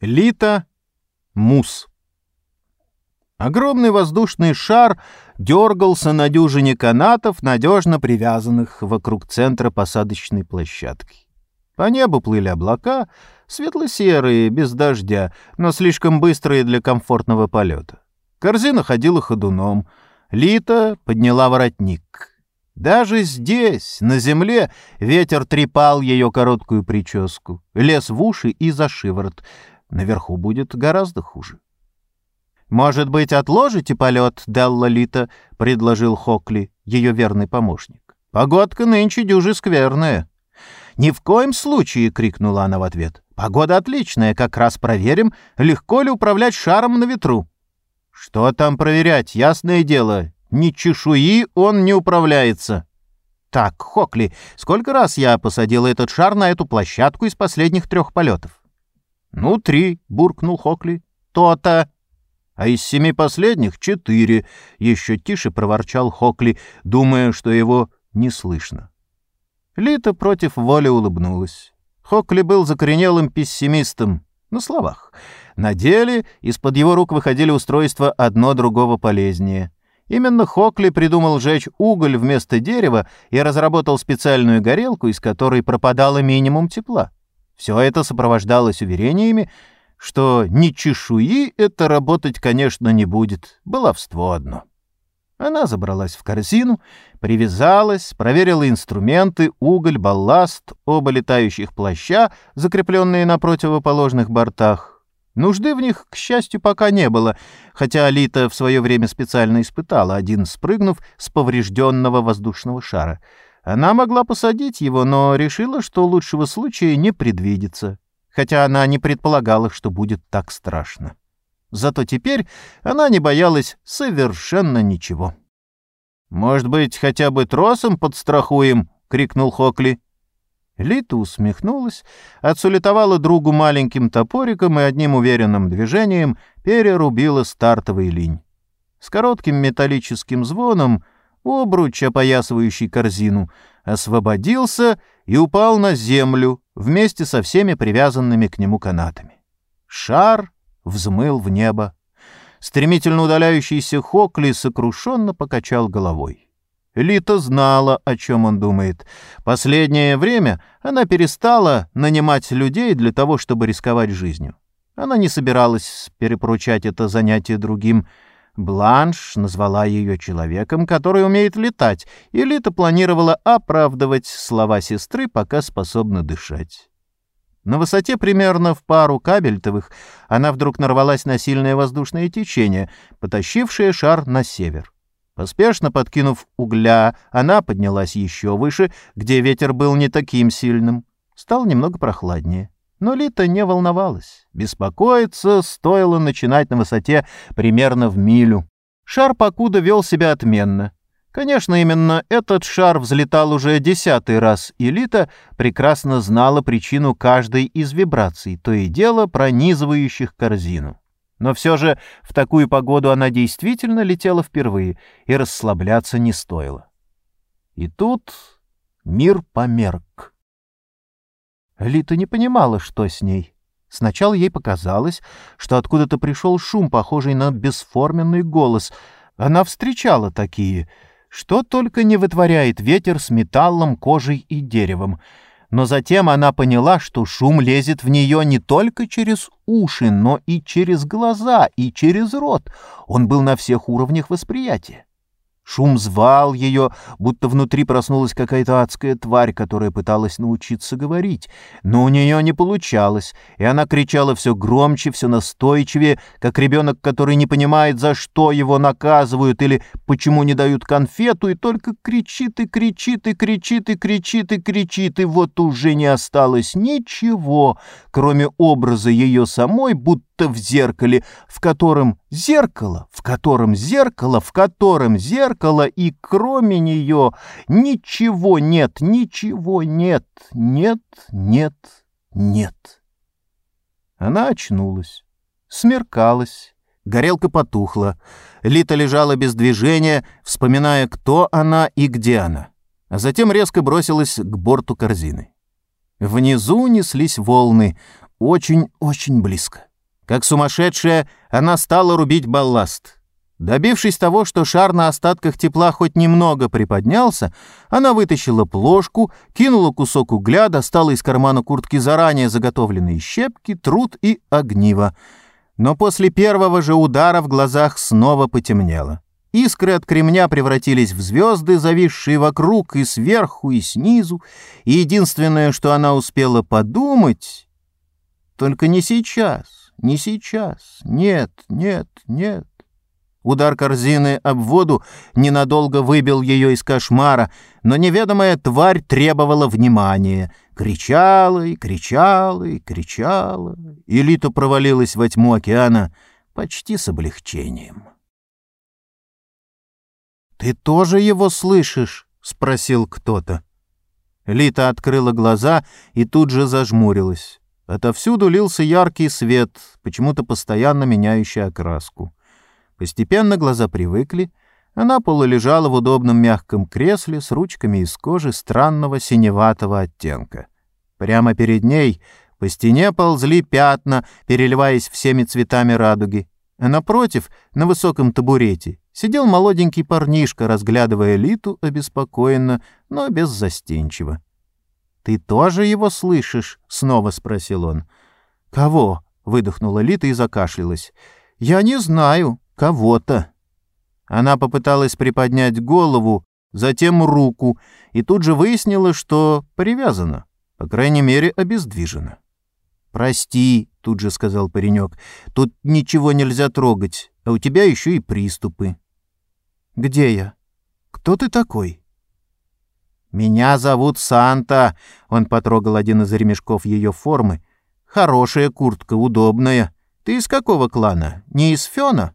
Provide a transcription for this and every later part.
Лита Мус. Огромный воздушный шар дергался на дюжине канатов, надежно привязанных вокруг центра посадочной площадки. По небу плыли облака, светло-серые, без дождя, но слишком быстрые для комфортного полета. Корзина ходила ходуном. Лита подняла воротник. Даже здесь, на земле, ветер трепал ее короткую прическу, лез в уши и за шиворот — Наверху будет гораздо хуже. «Может быть, отложите полет, Делла Лита?» — предложил Хокли, ее верный помощник. «Погодка нынче дюжи скверная». «Ни в коем случае!» — крикнула она в ответ. «Погода отличная, как раз проверим, легко ли управлять шаром на ветру». «Что там проверять, ясное дело. Ни чешуи он не управляется». «Так, Хокли, сколько раз я посадила этот шар на эту площадку из последних трех полетов?» «Ну, три», — буркнул Хокли. «То-то». «А из семи последних — четыре», — еще тише проворчал Хокли, думая, что его не слышно. Лита против воли улыбнулась. Хокли был закоренелым пессимистом, на словах. На деле из-под его рук выходили устройства одно другого полезнее. Именно Хокли придумал жечь уголь вместо дерева и разработал специальную горелку, из которой пропадало минимум тепла. Все это сопровождалось уверениями, что ни чешуи это работать, конечно, не будет. Баловство одно. Она забралась в корзину, привязалась, проверила инструменты, уголь, балласт, оба летающих плаща, закрепленные на противоположных бортах. Нужды в них, к счастью, пока не было, хотя Алита в свое время специально испытала один, спрыгнув с поврежденного воздушного шара — она могла посадить его, но решила, что лучшего случая не предвидится, хотя она не предполагала, что будет так страшно. Зато теперь она не боялась совершенно ничего. «Может быть, хотя бы тросом подстрахуем?» — крикнул Хокли. Лита усмехнулась, отсулетовала другу маленьким топориком и одним уверенным движением перерубила стартовый линь. С коротким металлическим звоном — обруч, опоясывающий корзину, освободился и упал на землю вместе со всеми привязанными к нему канатами. Шар взмыл в небо. Стремительно удаляющийся Хокли сокрушенно покачал головой. Лита знала, о чем он думает. Последнее время она перестала нанимать людей для того, чтобы рисковать жизнью. Она не собиралась перепоручать это занятие другим — Бланш назвала ее человеком, который умеет летать, и Лита планировала оправдывать слова сестры, пока способна дышать. На высоте примерно в пару кабельтовых она вдруг нарвалась на сильное воздушное течение, потащившее шар на север. Поспешно подкинув угля, она поднялась еще выше, где ветер был не таким сильным. Стало немного прохладнее. Но Лита не волновалась. Беспокоиться стоило начинать на высоте примерно в милю. Шар покуда вел себя отменно. Конечно, именно этот шар взлетал уже десятый раз, и Лита прекрасно знала причину каждой из вибраций, то и дело пронизывающих корзину. Но все же в такую погоду она действительно летела впервые, и расслабляться не стоило. И тут мир померк. Лита не понимала, что с ней. Сначала ей показалось, что откуда-то пришел шум, похожий на бесформенный голос. Она встречала такие. Что только не вытворяет ветер с металлом, кожей и деревом. Но затем она поняла, что шум лезет в нее не только через уши, но и через глаза, и через рот. Он был на всех уровнях восприятия. Шум звал ее, будто внутри проснулась какая-то адская тварь, которая пыталась научиться говорить. Но у нее не получалось, и она кричала все громче, все настойчивее, как ребенок, который не понимает, за что его наказывают или почему не дают конфету, и только кричит и кричит и кричит и кричит и кричит, и вот уже не осталось ничего, кроме образа ее самой, будто будто в зеркале, в котором зеркало, в котором зеркало, в котором зеркало, и кроме нее ничего нет, ничего нет, нет, нет, нет. Она очнулась, смеркалась, горелка потухла. Лита лежала без движения, вспоминая, кто она и где она, а затем резко бросилась к борту корзины. Внизу неслись волны, очень-очень близко. Как сумасшедшая, она стала рубить балласт. Добившись того, что шар на остатках тепла хоть немного приподнялся, она вытащила плошку, кинула кусок угля, достала из кармана куртки заранее заготовленные щепки, труд и огниво. Но после первого же удара в глазах снова потемнело. Искры от кремня превратились в звезды, зависшие вокруг и сверху, и снизу, и единственное, что она успела подумать... Только не сейчас, не сейчас, нет, нет, нет. Удар корзины об воду ненадолго выбил ее из кошмара, но неведомая тварь требовала внимания. Кричала и кричала и кричала, и Лита провалилась во тьму океана почти с облегчением. «Ты тоже его слышишь?» — спросил кто-то. Лита открыла глаза и тут же зажмурилась. Отовсюду лился яркий свет, почему-то постоянно меняющий окраску. Постепенно глаза привыкли, она полулежала в удобном мягком кресле с ручками из кожи странного синеватого оттенка. Прямо перед ней по стене ползли пятна, переливаясь всеми цветами радуги. А напротив, на высоком табурете, сидел молоденький парнишка, разглядывая Литу обеспокоенно, но беззастенчиво. «Ты тоже его слышишь?» — снова спросил он. «Кого?» — выдохнула Лита и закашлялась. «Я не знаю. Кого-то». Она попыталась приподнять голову, затем руку, и тут же выяснила, что привязана, по крайней мере, обездвижена. «Прости», — тут же сказал паренек, — «тут ничего нельзя трогать, а у тебя еще и приступы». «Где я? Кто ты такой?» «Меня зовут Санта», — он потрогал один из ремешков ее формы. «Хорошая куртка, удобная. Ты из какого клана? Не из Фена?»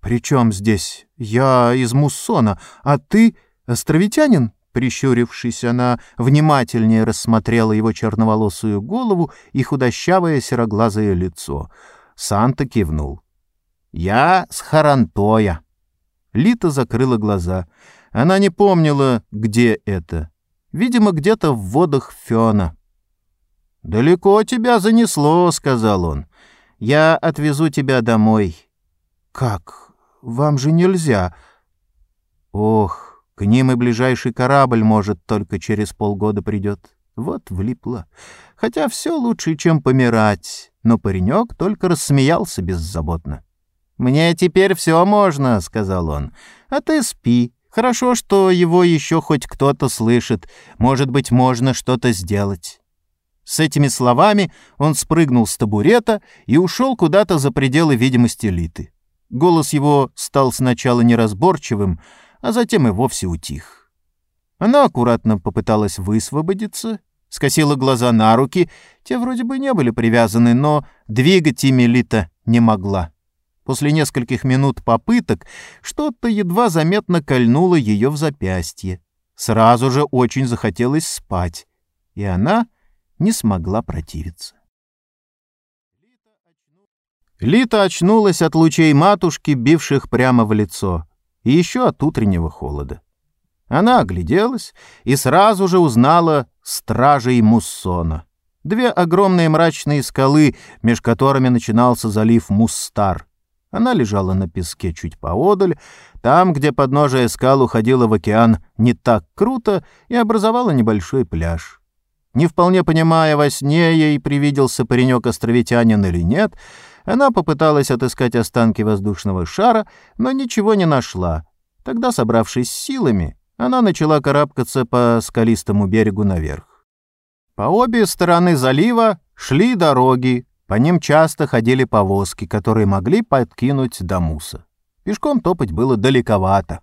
«При чем здесь? Я из Муссона, а ты островитянин?» Прищурившись, она внимательнее рассмотрела его черноволосую голову и худощавое сероглазое лицо. Санта кивнул. «Я с Харантоя». Лита закрыла глаза. Она не помнила, где это. Видимо, где-то в водах Фёна. «Далеко тебя занесло», — сказал он. «Я отвезу тебя домой». «Как? Вам же нельзя». «Ох, к ним и ближайший корабль, может, только через полгода придет. Вот влипло. Хотя все лучше, чем помирать. Но паренек только рассмеялся беззаботно. «Мне теперь все можно», — сказал он. «А ты спи. Хорошо, что его еще хоть кто-то слышит. Может быть, можно что-то сделать». С этими словами он спрыгнул с табурета и ушел куда-то за пределы видимости Литы. Голос его стал сначала неразборчивым, а затем и вовсе утих. Она аккуратно попыталась высвободиться, скосила глаза на руки, те вроде бы не были привязаны, но двигать ими Лита не могла. После нескольких минут попыток что-то едва заметно кольнуло ее в запястье. Сразу же очень захотелось спать, и она не смогла противиться. Лита очнулась от лучей матушки, бивших прямо в лицо и еще от утреннего холода. Она огляделась и сразу же узнала стражей Муссона. Две огромные мрачные скалы, меж которыми начинался залив Мустар. Она лежала на песке чуть поодаль, там, где подножие скал уходило в океан не так круто и образовало небольшой пляж. Не вполне понимая, во сне ей привиделся паренек-островитянин или нет, она попыталась отыскать останки воздушного шара, но ничего не нашла. Тогда, собравшись силами, она начала карабкаться по скалистому берегу наверх. По обе стороны залива шли дороги, по ним часто ходили повозки, которые могли подкинуть до Муса. Пешком топать было далековато.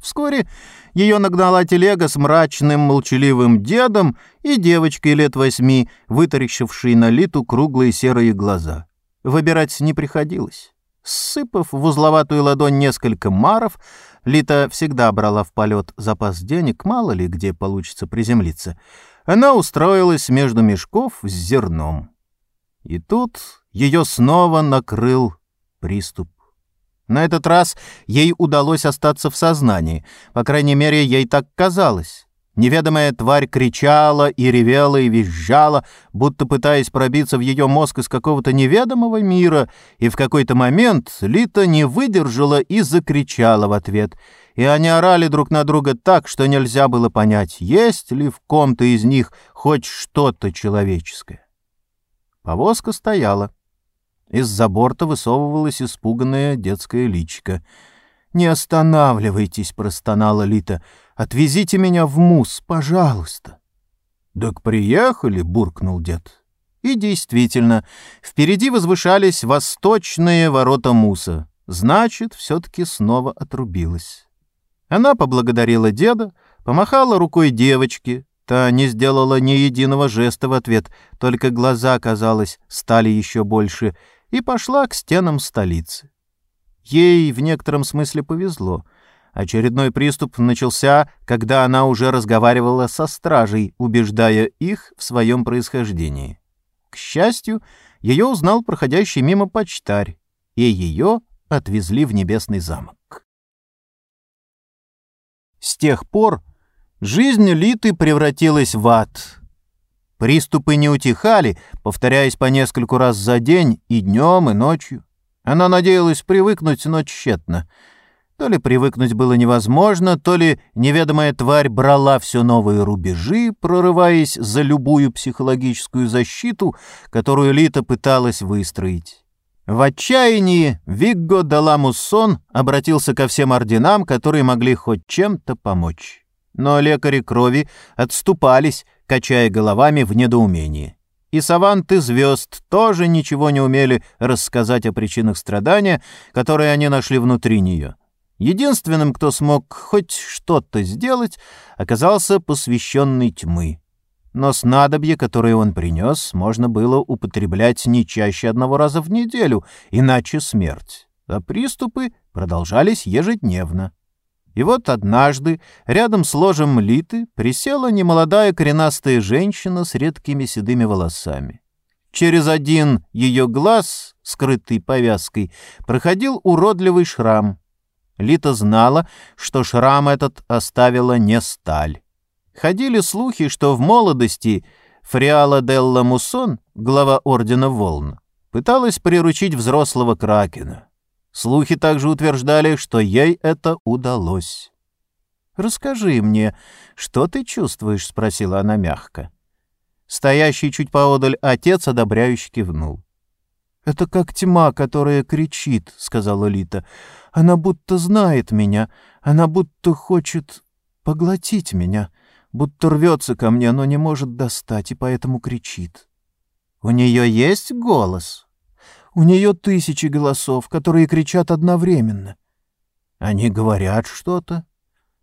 Вскоре ее нагнала телега с мрачным молчаливым дедом и девочкой лет восьми, вытаращившей на литу круглые серые глаза. Выбирать не приходилось. Сыпав в узловатую ладонь несколько маров, Лита всегда брала в полет запас денег, мало ли где получится приземлиться. Она устроилась между мешков с зерном. И тут ее снова накрыл приступ. На этот раз ей удалось остаться в сознании, по крайней мере, ей так казалось. Неведомая тварь кричала и ревела и визжала, будто пытаясь пробиться в ее мозг из какого-то неведомого мира, и в какой-то момент Лита не выдержала и закричала в ответ. И они орали друг на друга так, что нельзя было понять, есть ли в ком-то из них хоть что-то человеческое. Повозка стояла. Из-за борта высовывалась испуганная детская личка. «Не останавливайтесь», — простонала Лита, — Отвезите меня в Мус, пожалуйста. — Так приехали, — буркнул дед. И действительно, впереди возвышались восточные ворота Муса. Значит, все-таки снова отрубилась. Она поблагодарила деда, помахала рукой девочке. Та не сделала ни единого жеста в ответ, только глаза, казалось, стали еще больше, и пошла к стенам столицы. Ей в некотором смысле повезло — Очередной приступ начался, когда она уже разговаривала со стражей, убеждая их в своем происхождении. К счастью, ее узнал проходящий мимо почтарь, и ее отвезли в небесный замок. С тех пор жизнь Литы превратилась в ад. Приступы не утихали, повторяясь по нескольку раз за день и днем, и ночью. Она надеялась привыкнуть, но тщетно — то ли привыкнуть было невозможно, то ли неведомая тварь брала все новые рубежи, прорываясь за любую психологическую защиту, которую Лита пыталась выстроить. В отчаянии Вигго Даламуссон обратился ко всем орденам, которые могли хоть чем-то помочь. Но лекари крови отступались, качая головами в недоумении. И саванты звезд тоже ничего не умели рассказать о причинах страдания, которые они нашли внутри нее. Единственным, кто смог хоть что-то сделать, оказался посвященный тьмы. Но снадобье, которое он принес, можно было употреблять не чаще одного раза в неделю, иначе смерть. А приступы продолжались ежедневно. И вот однажды рядом с ложем Литы присела немолодая коренастая женщина с редкими седыми волосами. Через один ее глаз, скрытый повязкой, проходил уродливый шрам — Лита знала, что шрам этот оставила не сталь. Ходили слухи, что в молодости Фриала Делла Муссон, глава Ордена Волн, пыталась приручить взрослого кракена. Слухи также утверждали, что ей это удалось. «Расскажи мне, что ты чувствуешь?» — спросила она мягко. Стоящий чуть поодаль отец одобряюще кивнул. «Это как тьма, которая кричит», — сказала Лита. «Она будто знает меня, она будто хочет поглотить меня, будто рвется ко мне, но не может достать, и поэтому кричит». «У нее есть голос?» «У нее тысячи голосов, которые кричат одновременно». «Они говорят что-то?»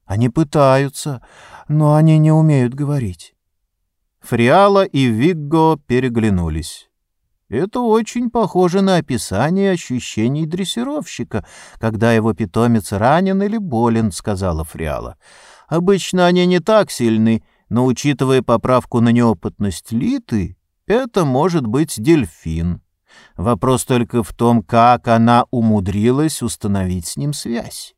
«Они пытаются, но они не умеют говорить». Фриала и Вигго переглянулись. Это очень похоже на описание ощущений дрессировщика, когда его питомец ранен или болен, — сказала Фриала. Обычно они не так сильны, но, учитывая поправку на неопытность Литы, это может быть дельфин. Вопрос только в том, как она умудрилась установить с ним связь.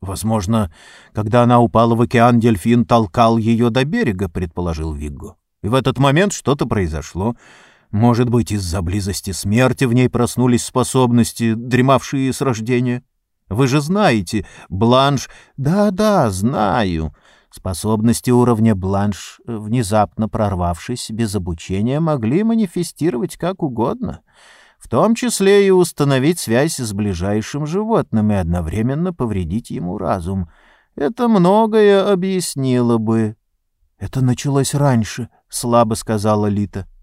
Возможно, когда она упала в океан, дельфин толкал ее до берега, предположил Вигго. И в этот момент что-то произошло — может быть, из-за близости смерти в ней проснулись способности, дремавшие с рождения? Вы же знаете, Бланш... Да-да, знаю. Способности уровня Бланш, внезапно прорвавшись без обучения, могли манифестировать как угодно, в том числе и установить связь с ближайшим животным и одновременно повредить ему разум. Это многое объяснило бы. — Это началось раньше, — слабо сказала Лита. —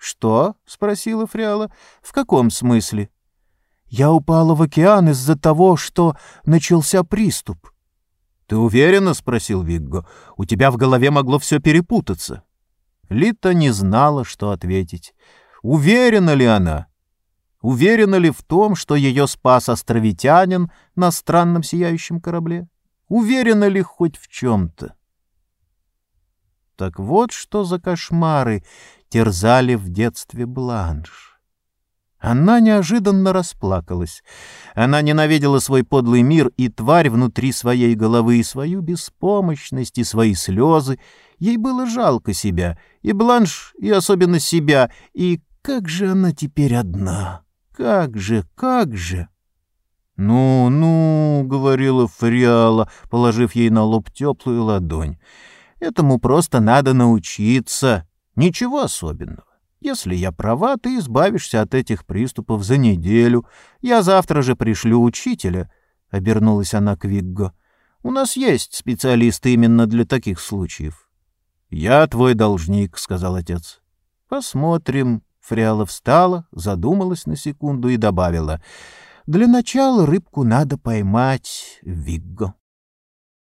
«Что?» — спросила Фриала. «В каком смысле?» «Я упала в океан из-за того, что начался приступ». «Ты уверена?» — спросил Вигго. «У тебя в голове могло все перепутаться». Лита не знала, что ответить. Уверена ли она? Уверена ли в том, что ее спас островитянин на странном сияющем корабле? Уверена ли хоть в чем-то? Так вот что за кошмары терзали в детстве Бланш. Она неожиданно расплакалась. Она ненавидела свой подлый мир и тварь внутри своей головы, и свою беспомощность, и свои слезы. Ей было жалко себя, и Бланш, и особенно себя, и как же она теперь одна? Как же, как же? «Ну, ну», — говорила Фриала, положив ей на лоб теплую ладонь, — «этому просто надо научиться. Ничего особенного. Если я права, ты избавишься от этих приступов за неделю. Я завтра же пришлю учителя», — обернулась она к Вигго. «У нас есть специалисты именно для таких случаев». «Я твой должник», — сказал отец. «Посмотрим». Фриала встала, задумалась на секунду и добавила. «Для начала рыбку надо поймать, Вигго».